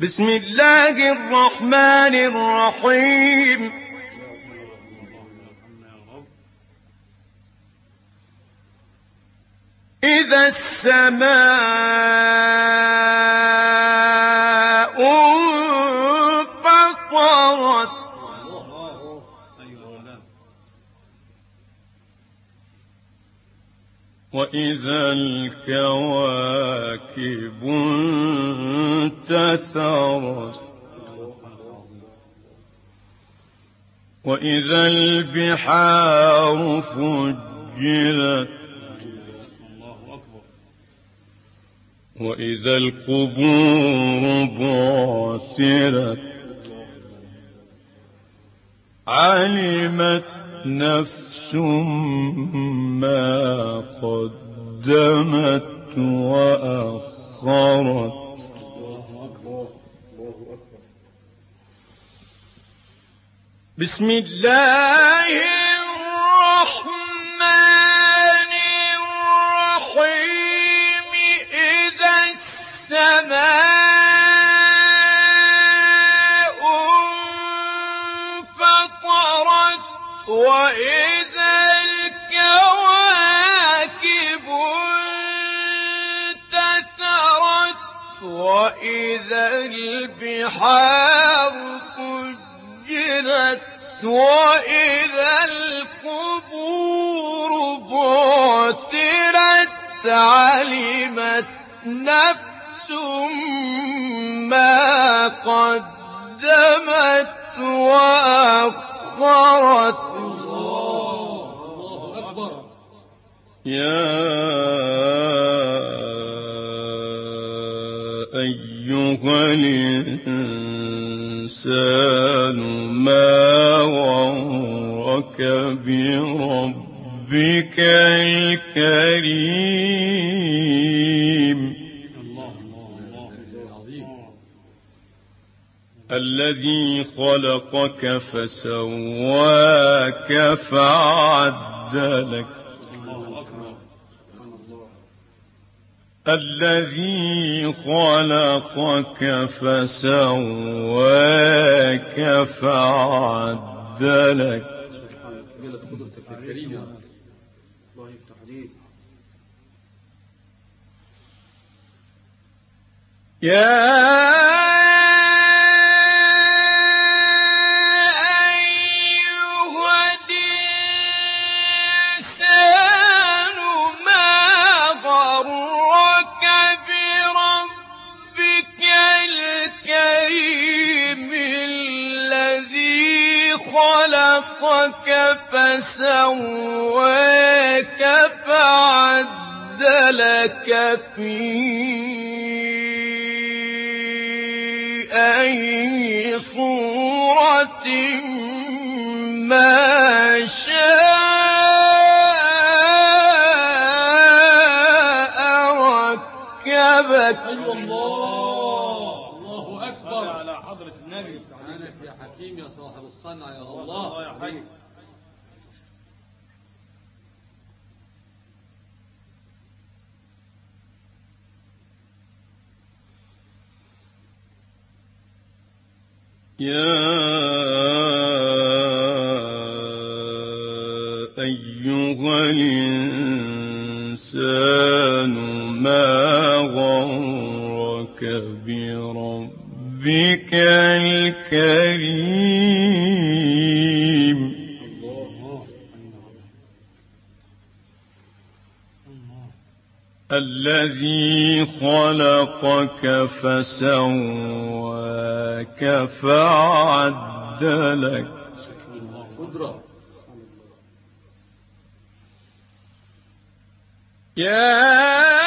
بسم الله الرحمن الرحيم. إذا السماء انفطرت وإذا الكواكب انتثرت وإذا البحار فجرت وإذا القبور بعثرت علمت نفس ما قدمت وأخرت. بسم الله وإذا البحار فجرت وإذا القبور بعثرت علمت نفس ما قدمت وأخرت يا الإنسان ما غرك بربك الكريم الذي خلقك فسواك فعدلك الذي خلقك فسواك فعدلك. يا فسواك فعدلك في أي صورة ما شاء ركبك. الله الله أكبر. على حضرة النبي. سبحانك يا حكيم يا صاحب الصنع يا الله. الله يا حي يا أيها الإنسان ما غرك بربك الكريم؟ الذي خلقك فسواك فعدلك. يا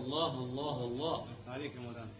الله الله الله. عليك يا مولانا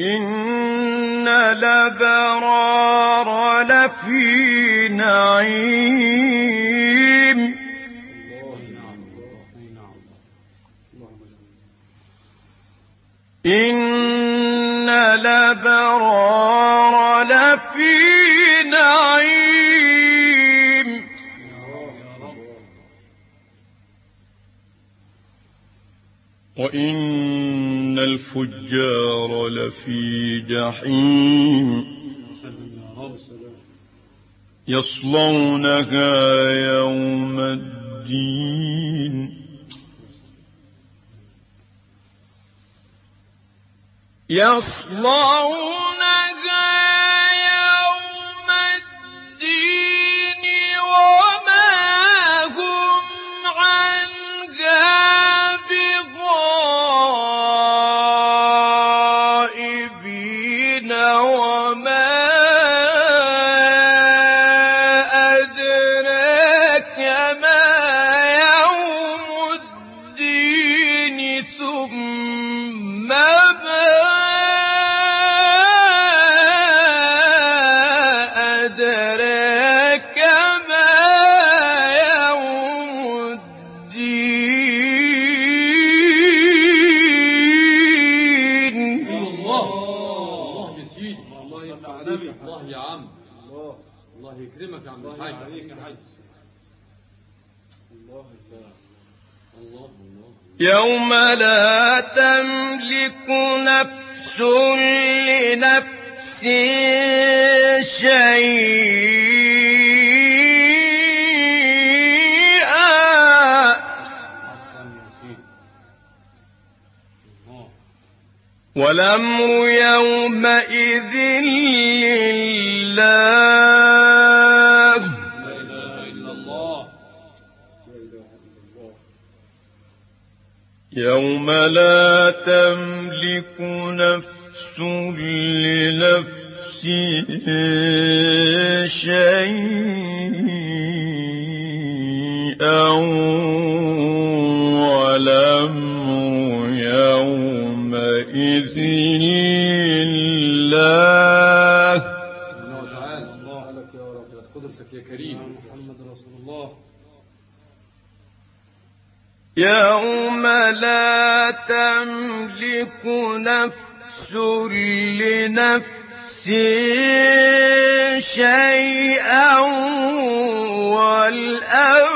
إن الأبرار لفي نعيم إن الأبرار لفي نعيم وإن الفجار لفي جحيم. يصلونها يوم الدين. يصلونها يوم لا تملك نفس لنفس شيئا. والأمر يومئذ لله. يوم لا تملك نفس لنفس شيئا والأمر يومئذ لله. تملك نفس لنفس شيئا يومئذ